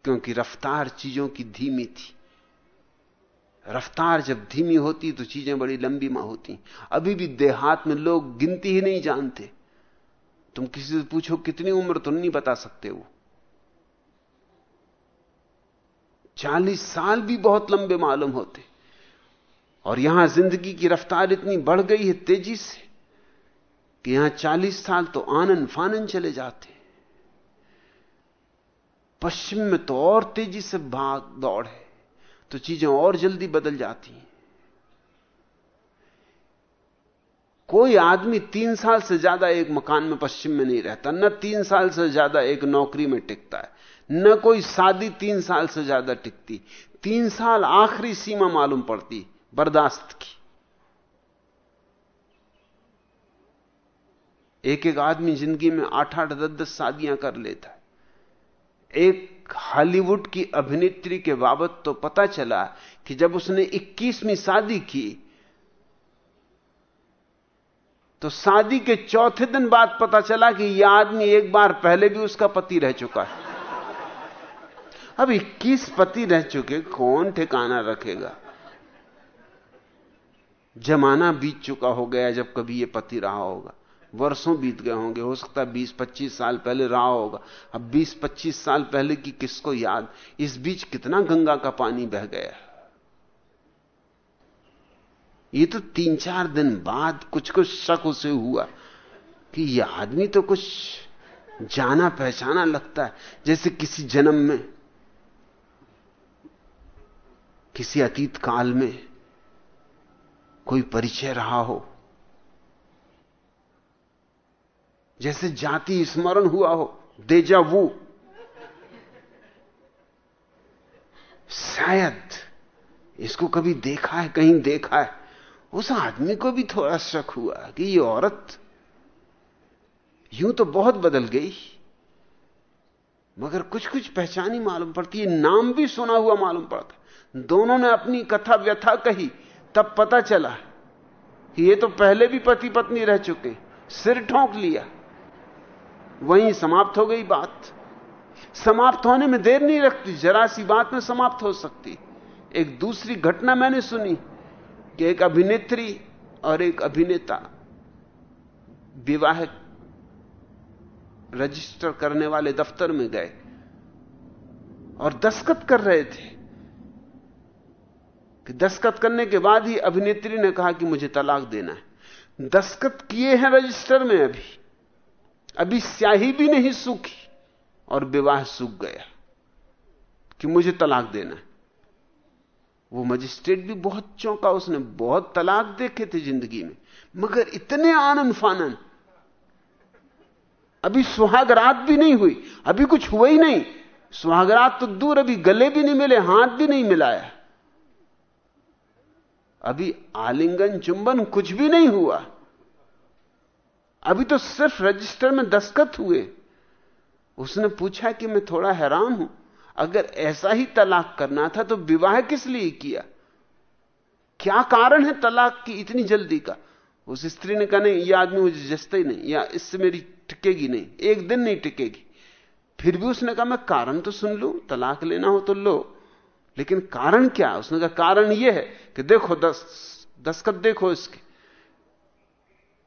क्योंकि रफ्तार चीज़ों की धीमी थी। रफ्तार जब धीमी होती तो चीज़ें बड़ी लंबी माँ होती। अभी भी देहात में लोग गिनती ही नहीं जानते। तुम किसी से पूछो, कितनी उम्र तो नहीं बता सकते वो। चालीस साल भी बहुत लंबे मालूम होते। और यहाँ ज़िंदगी की रफ्तार इतनी बढ़ गई है तेज़ी से कि यहाँ चालीस साल तो आनंद फानन चले जाते। पश्चिम में तो और तेज़ी से भाग दौड़ है तो चीज़ें और जल्दी बदल जाती हैं। कोई आदमी तीन साल से ज़्यादा एक मकान में पश्चिम में नहीं रहता, न तीन साल से ज़्यादा एक नौकरी में टिकता है। न कोई शादी तीन साल से ज़्यादा टिकती। तीन साल आखिरी सीमा मालूम पड़ती, बर्दाश्त की। एक एक आदमी ज़िंदगी में आठ आठ दस दस शादियाँ कर लेता एक हॉलीवुड की अभिनेत्री के बाबत तो पता चला कि जब उसने 21वीं शादी की तो शादी के चौथे दिन बाद पता चला कि यह आदमी एक बार पहले भी उसका पति रह चुका है। अब 21 पति रह चुके, कौन ठिकाना रखेगा? जमाना बीत चुका हो गया जब कभी यह पति रहा होगा। वर्षों बीत गए होंगे, हो सकता है बीस पच्चीस साल पहले रहा होगा। अब बीस पच्चीस साल पहले की किसको याद? इस बीच कितना गंगा का पानी बह गया। ये तो तीन चार दिन बाद कुछ कुछ शक उसे हुआ कि यह आदमी तो कुछ जाना पहचाना लगता है। जैसे किसी जन्म में किसी अतीत काल में कोई परिचय रहा हो? जैसे जाति स्मरण हुआ हो देजा वो शायद इसको कभी देखा है, कहीं देखा है। उस आदमी को भी थोड़ा शक हुआ कि ये औरत यूँ तो बहुत बदल गई। मगर कुछ कुछ पहचानी मालूम पड़ती है, नाम भी सुना हुआ मालूम पड़ता दोनों ने अपनी कथा व्यथा कही, तब पता चला, कि ये तो पहले भी पति पत्नी रह चुके सिर ठोंक लिया। वहीं समाप्त हो गई बात। समाप्त होने में देर नहीं रखती जरा सी बात में समाप्त हो सकती। एक दूसरी घटना मैंने सुनी, कि एक अभिनेत्री और एक अभिनेता विवाह रजिस्टर करने वाले दफ्तर में गए और दस्खत कर रहे थे कि दस्खत करने के बाद ही अभिनेत्री ने कहा कि मुझे तलाक देना है। दस्खत किए हैं रजिस्टर में अभी। अभी स्याही भी नहीं सूखी और विवाह सूख गया कि मुझे तलाक देना है। वो मजिस्ट्रेट भी बहुत चौंका, उसने बहुत तलाक देखे थे ज़िंदगी में, मगर इतने आनंद फानन अभी सुहागरात भी नहीं हुई, अभी कुछ हुआ ही नहीं। सुहागरात तो दूर, अभी गले भी नहीं मिले, हाथ भी नहीं मिलाया अभी आलिंगन चुंबन कुछ भी नहीं हुआ। अभी तो सिर्फ़ रजिस्टर में दस्खत हुए। उसने पूछा कि मैं थोड़ा हैरान हूँ, अगर ऐसा ही तलाक करना था तो विवाह किस लिए किया? क्या कारण है तलाक की इतनी जल्दी का? उस स्त्री ने कहा, नहीं यह आदमी मुझे जचता ही नहीं, या इससे मेरी टिकेगी नहीं, एक दिन नहीं टिकेगी। फिर भी उसने कहा, मैं कारण तो सुन लू, तलाक लेना हो तो लो। लेकिन कारण क्या उसने कहा, कारण यह है कि देखो दस दस्खत देखो इसके।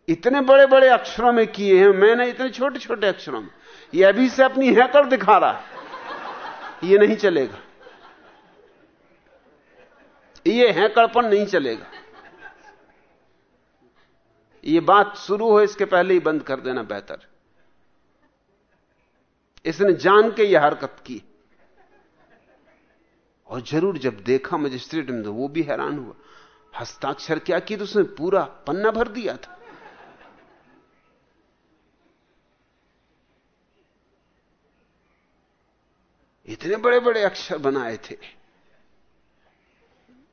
इतने बड़े बड़े अक्षरों में किए हैं, मैंने इतने छोटे छोटे अक्षरों में। ये अभी से अपनी हैकर दिखा रहा है। ये नहीं चलेगा। ये हैकड़पन नहीं चलेगा। ये बात शुरू हो, इसके पहले ही बंद कर देना बेहतर। इसने जान के यह हरकत की। और ज़रूर जब देखा मजिस्ट्रेट में तो वो भी हैरान हुआ। हस्ताक्षर क्या किया तो उसने? पूरा पन्ना भर दिया था। इतने बड़े बड़े अक्षर बनाए थे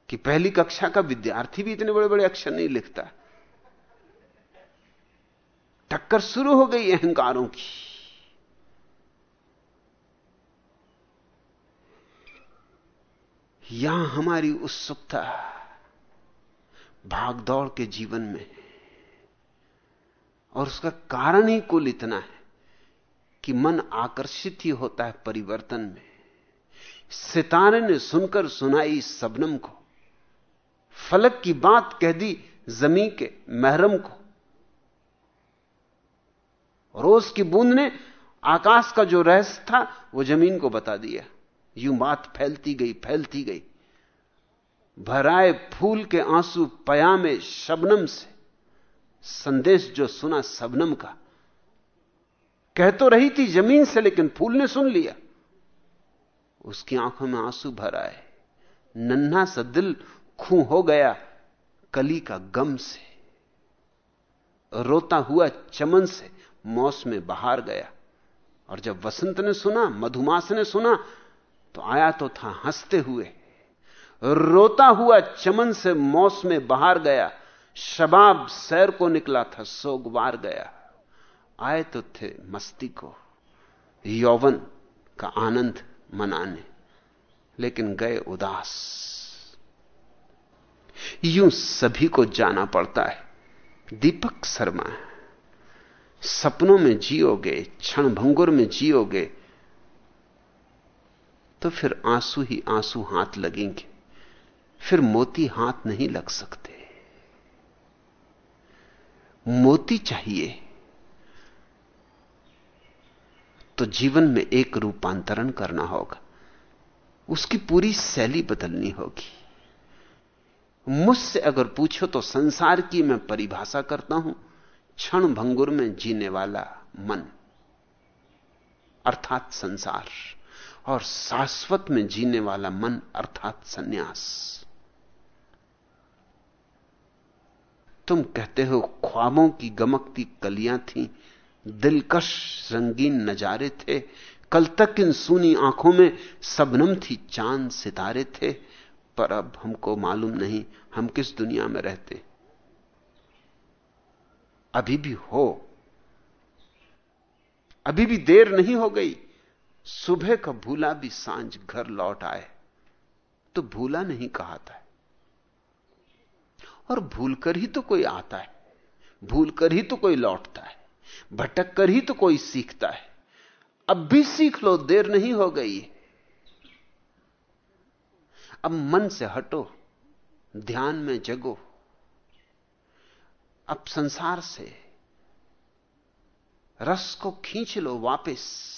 कि पहली कक्षा का विद्यार्थी भी इतने बड़े बड़े अक्षर नहीं लिखता। टक्कर शुरू हो गई अहंकारों की। यहाँ हमारी उत्सुकता भागदौड़ के जीवन में और उसका कारण ही कुल इतना है कि मन आकर्षित ही होता है परिवर्तन में। सितारे ने सुनकर सुनाई सबनम को, फलक की बात कह दी जमी के महरम को। रोज की बूंद ने आकाश का जो रहस्य था, वो ज़मीन को बता दिया। यूँ बात फैलती गई फैलती गई। भराए फूल के आँसू पयामे शबनम से। संदेश जो सुना सबनम का। कह तो रही थी ज़मीन से, लेकिन फूल ने सुन लिया। उसकी आँखों में आँसू भर आए। नन्हा सा दिल खू हो गया कली का गम से। रोता हुआ चमन से। मौसम बाहर गया। और जब वसंत ने सुना, मधुमास ने सुना तो आया तो था, हँसते हुए। रोता हुआ चमन से मौसम बाहर गया। शबाब सैर को निकला था, सोगवार गया। आए तो थे मस्ती को, यौवन का आनंद मनाने। लेकिन गए उदास। यूँ सभी को जाना पड़ता है। दीपक शर्मा सपनों में जियोगे, क्षण भंगुर में जियोगे तो फिर आँसू ही आँसू हाथ लगेंगे। फिर मोती हाथ नहीं लग सकते। मोती चाहिए। तो जीवन में एक रूपांतरण करना होगा। उसकी पूरी शैली बदलनी होगी। मुझसे अगर पूछो तो संसार की मैं परिभाषा करता हूँ। क्षण भंगुर में जीने वाला मन, अर्थात संसार, और शाश्वत में जीने वाला मन, अर्थात सन्यास। तुम कहते हो, ख्वाबों की गमकती कलियाँ थीं, दिलकश रंगीन नजारे थे, कल तक इन सुनी आँखों में सबनम थी चाँद सितारे थे, पर अब हमको मालूम नहीं, हम किस दुनिया में रहते। अभी भी हो। अभी भी देर नहीं हो गई। सुबह का भूला भी साँझ घर लौट आए। तो भूला नहीं कहा था। और भूल कर ही तो कोई आता है। भूल कर ही तो कोई लौटता है। भटक कर ही तो कोई सीखता है। अब भी सीख लो, देर नहीं हो गई। अब मन से हटो, ध्यान में जगो। अब संसार से रस को खींच लो वापस।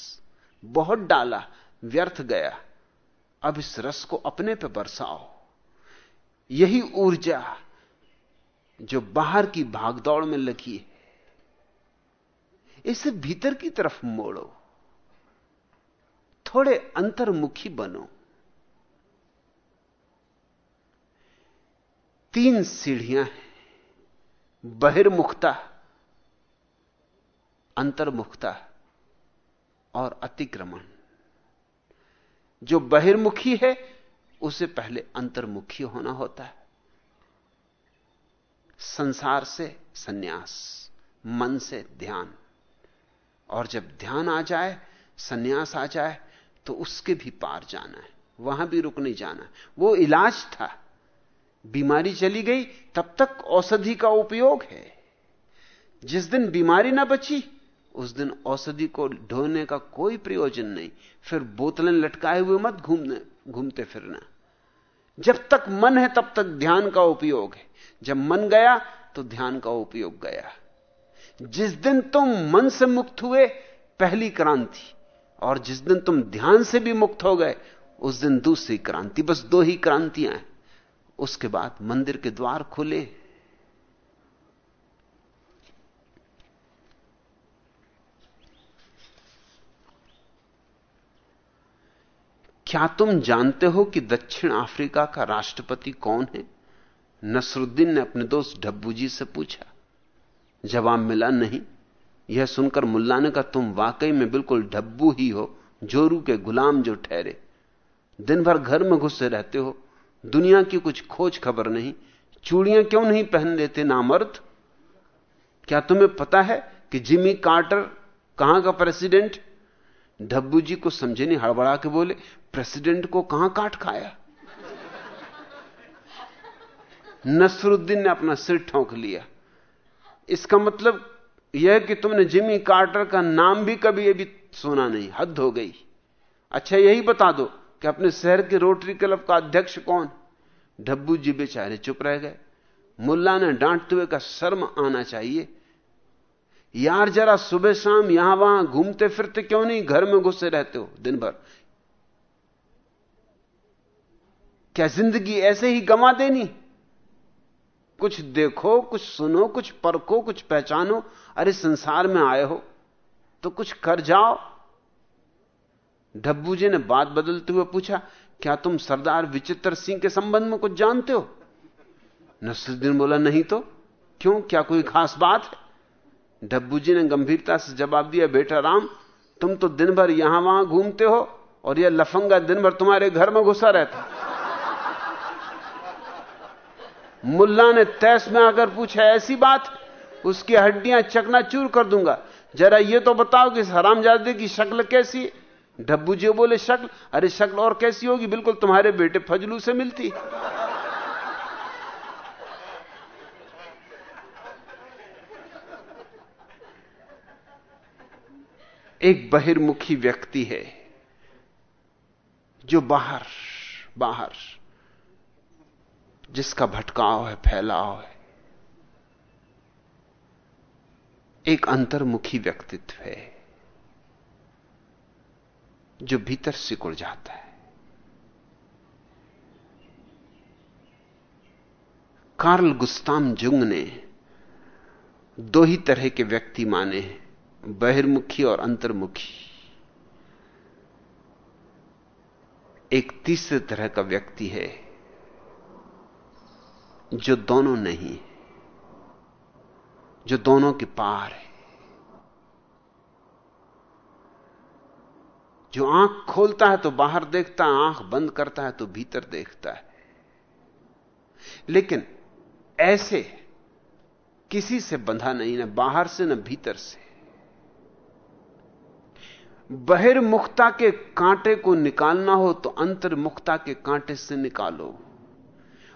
बहुत डाला, व्यर्थ गया। अब इस रस को अपने पे बरसाओ। यही ऊर्जा जो बाहर की भागदौड़ में लगी है, इसे भीतर की तरफ़ मोड़ो। थोड़े अंतर्मुखी बनो। तीन सीढ़ियाँ हैं। बहिर्मुखता, अंतर्मुखता और अतिक्रमण। जो बहिर्मुखी है, उसे पहले अंतर्मुखी होना होता है। संसार से सन्यास, मन से ध्यान। और जब ध्यान आ जाए, सन्यास आ जाए तो उसके भी पार जाना है। वहाँ भी रुक नहीं जाना। वो इलाज था। बीमारी चली गई, तब तक औषधि का उपयोग है। जिस दिन बीमारी ना बची, उस दिन औषधि को ढोने का कोई प्रयोजन नहीं। फिर बोतलें लटकाए हुए मत घूमने, घूमते फिरना। जब तक मन है, तब तक ध्यान का उपयोग है। जब मन गया तो ध्यान का उपयोग गया। जिस दिन तुम मन से मुक्त हुए, पहली क्रांति। और जिस दिन तुम ध्यान से भी मुक्त हो गए, उस दिन दूसरी क्रांति। बस दो ही क्रांतियाँ हैं। उसके बाद मंदिर के द्वार खुले। क्या तुम जानते हो कि दक्षिण अफ्रीका का राष्ट्रपति कौन है? नसरुद्दीन ने अपने दोस्त डब्बू जी से पूछा। जवाब मिला, नहीं। यह सुनकर मुल्ला ने कहा, तुम वाकई में बिल्कुल डब्बू ही हो, जोरू के गुलाम जो ठहरे। दिन भर घर में घुसे रहते हो दुनिया की कुछ खोज खबर नहीं। चूड़ियाँ क्यों नहीं पहन लेते नामर्द? क्या तुम्हें पता है कि जिमी कार्टर कहाँ का प्रेसिडेंट? डब्बू जी को समझे नहीं, हड़बड़ा के बोले, प्रेसिडेंट को कहाँ काट खाया? नसरुद्दीन ने अपना सिर ठोंक लिया। इसका मतलब यह कि तुमने जिमी कार्टर का नाम भी कभी अभी सुना नहीं, हद हो गई। अच्छा यही बता दो कि अपने शहर के रोटरी क्लब का अध्यक्ष कौन? डब्बू जी बेचारे चुप रह गए। मुल्ला ने डांटते हुए का शर्म आना चाहिए। यार जरा सुबह शाम यहाँ वहाँ घूमते फिरते क्यों नहीं घर में घुसे रहते हो दिन भर क्या ज़िंदगी ऐसे ही गंवा देनी? कुछ देखो, कुछ सुनो, कुछ परखो, कुछ पहचानो, अरे संसार में आए हो तो कुछ कर जाओ। डब्बू जी ने बात बदलते हुए पूछा, क्या तुम सरदार विचित्र सिंह के संबंध में कुछ जानते हो? नसरुद्दीन बोला, नहीं तो। क्यों? क्या कोई खास बात है? डब्बू जी ने गंभीरता से जवाब दिया, बेटा राम, तुम तो दिन भर यहाँ वहाँ घूमते हो और यह लफंगा दिन भर तुम्हारे घर में घुसा रहता मुल्ला ने तैस में आकर पूछा, ऐसी बात? उसकी हड्डियाँ चकनाचूर कर दूँगा। जरा यह तो बताओ कि इस हरामजादे की शक्ल कैसी है? डब्बू जी बोले, शक्ल अरे, शक्ल और कैसी होगी? बिल्कुल तुम्हारे बेटे फजलू से मिलती। एक बहिर्मुखी व्यक्ति है, जो बाहर बाहर, जिसका भटकाव है, फैलाव है, एक अंतर्मुखी व्यक्तित्व है। जो भीतर सिकुड़ जाता है। कार्ल गुस्ताम जुंग ने दो ही तरह के व्यक्ति माने हैं, बहिर्मुखी और अंतर्मुखी। एक तीसरे तरह का व्यक्ति है, जो दोनों नहीं जो दोनों के पार है। जो आँख खोलता है तो बाहर देखता है, आँख बंद करता है तो भीतर देखता है। लेकिन ऐसे किसी से बंधा नहीं, ना बाहर से, ना भीतर से। बहिर्मुखता के कांटे को निकालना हो तो अंतर्मुखता के कांटे से निकालो।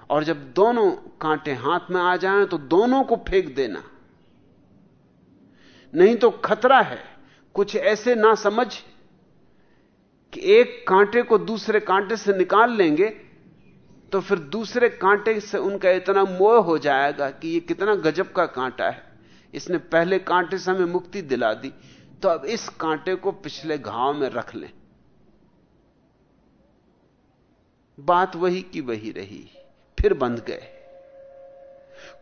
और जब दोनों कांटे हाथ में आ जाएँ तो दोनों को फेंक देना। नहीं तो खतरा है, कुछ ऐसे ना समझ कि एक कांटे को दूसरे कांटे से निकाल लेंगे तो फिर दूसरे कांटे से उनका इतना मोह हो जाएगा कि ये कितना गजब का कांटा है। इसने पहले कांटे से हमें मुक्ति दिला दी तो अब इस कांटे को पिछले घाव में रख लें। बात वही की वही रही, फिर बंध गए।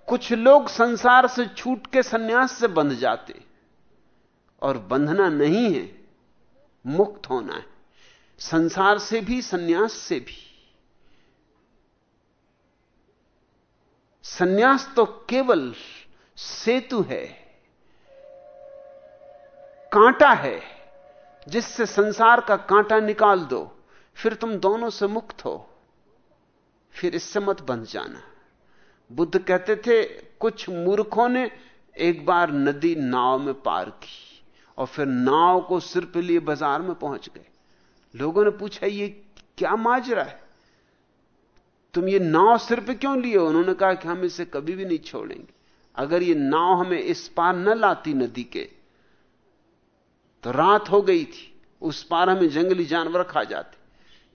कुछ लोग संसार से छूट के सन्यास से बंध जाते, और बंधना नहीं है, मुक्त होना है। संसार से भी, सन्यास से भी। सन्यास तो केवल सेतु है, कांटा है, जिससे संसार का कांटा निकाल दो, फिर तुम दोनों से मुक्त हो, फिर इससे मत बंध जाना। बुद्ध कहते थे, कुछ मूर्खों ने एक बार नदी नाव में पार की, और फिर नाव को सिर पे लिए बाज़ार में पहुँच गए। लोगों ने पूछा, ये क्या माजरा है? तुम ये नाव सिर क्यों लिए उन्होंने कहा कि हम इसे कभी भी नहीं छोड़ेंगे। अगर ये नाव हमें इस पार न लाती नदी के तो रात हो गई थी, उस पार हमें जंगली जानवर खा जाते।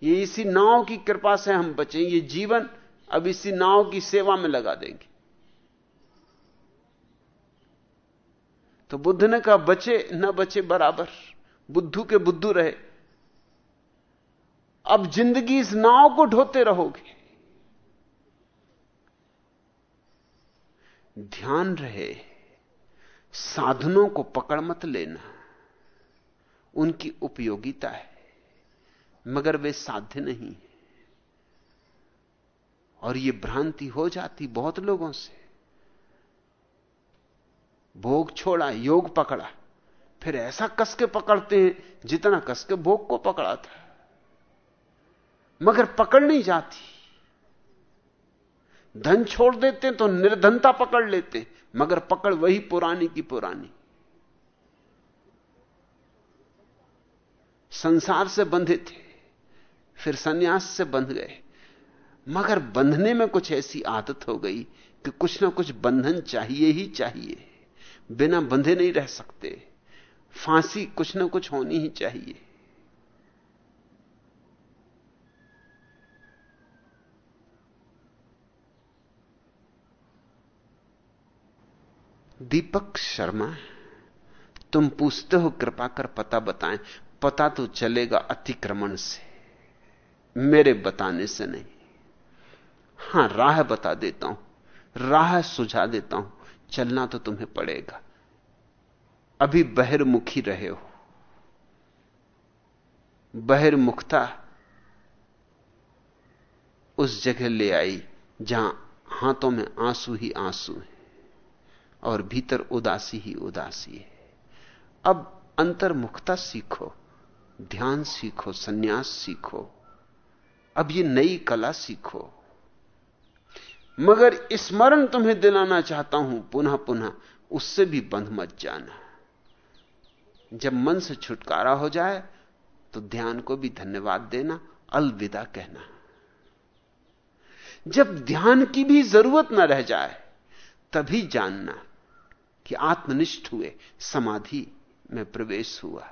ये इसी नाव की कृपा से हम बचे, ये जीवन अब इसी नाव की सेवा में लगा देंगे। तो बुद्ध ने कहा, बचे, न बचे बराबर। बुद्धू के बुद्धू रहे। अब ज़िंदगी इस नाव को ढोते रहोगे। ध्यान रहे, साधनों को पकड़ मत लेना। उनकी उपयोगिता है, मगर वे साध्य नहीं और ये भ्रांति हो जाती बहुत लोगों से। भोग छोड़ा, योग पकड़ा, फिर ऐसा कस के पकड़ते हैं जितना कस के भोग को पकड़ा था। मगर पकड़ नहीं जाती। धन छोड़ देते तो निर्धनता पकड़ लेते मगर पकड़ वही पुरानी की पुरानी। संसार से बंधे थे, फिर सन्यास से बंध गए। मगर बंधने में कुछ ऐसी आदत हो गई कि कुछ ना कुछ बंधन चाहिए ही चाहिए। बिना बंधे नहीं रह सकते, फांसी कुछ ना कुछ होनी ही चाहिए। दीपक शर्मा, तुम पूछते हो कृपा कर पता बताएँ। पता तो चलेगा अतिक्रमण से, मेरे बताने से नहीं। हाँ, राह बता देता हूँ, राह सुझा देता हूँ, चलना तो तुम्हें पड़ेगा। अभी बहिर्मुखी रहे हो। बहिर्मुखता उस जगह ले आई जहाँ हाथों में आँसू ही आँसू है। और भीतर उदासी ही उदासी है। अब अंतर्मुखता सीखो, ध्यान सीखो, सन्यास सीखो, अब ये नई कला सीखो। मगर स्मरण तुम्हें दिलाना चाहता हूँ, पुनः पुनः, उससे भी बंध मत जाना। जब मन से छुटकारा हो जाए तो ध्यान को भी धन्यवाद देना, अलविदा कहना। जब ध्यान की भी ज़रूरत न रह जाए, तभी जानना। कि आत्मनिष्ठ हुए, समाधि में प्रवेश हुआ।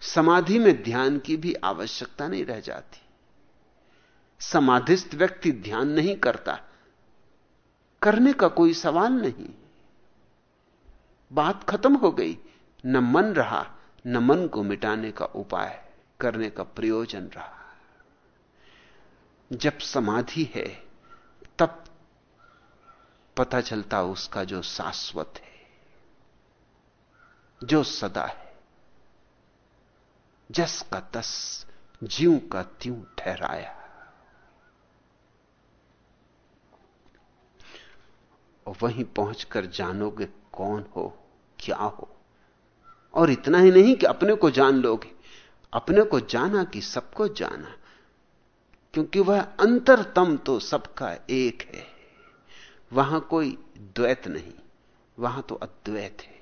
समाधि में ध्यान की भी आवश्यकता नहीं रह जाती। समाधिस्थ व्यक्ति ध्यान नहीं करता। करने का कोई सवाल नहीं। बात खत्म हो गई। न मन रहा, न मन को मिटाने का उपाय, करने का प्रयोजन रहा। जब समाधि है पता चलता उसका जो शाश्वत है, जो सदा है, जस का तस जीव का त्यों ठहराया। और वहीं पहुंचकर जानोगे कौन हो, क्या हो। और इतना ही नहीं कि अपने को जान लोगे, अपने को जाना कि सबको जाना, क्योंकि वह अंतरतम तो सबका एक है। वहाँ कोई द्वैत नहीं वहाँ तो अद्वैत है।